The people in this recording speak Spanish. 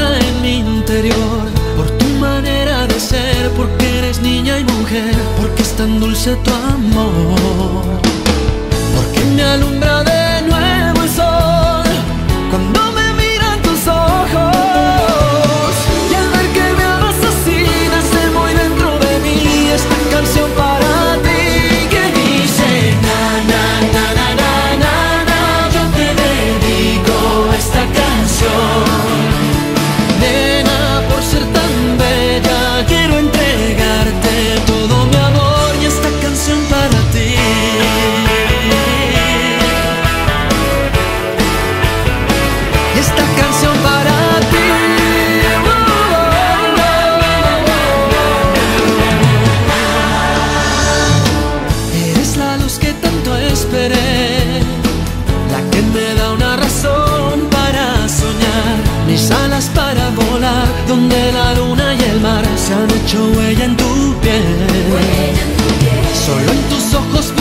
en mi interior. Por tu manera de ser, porque eres niña y mujer, porque es tan dulce tu amor, porque me alumbra de para volar, donde la luna y el mar se han hecho huella en tu piel. Solo en tus ojos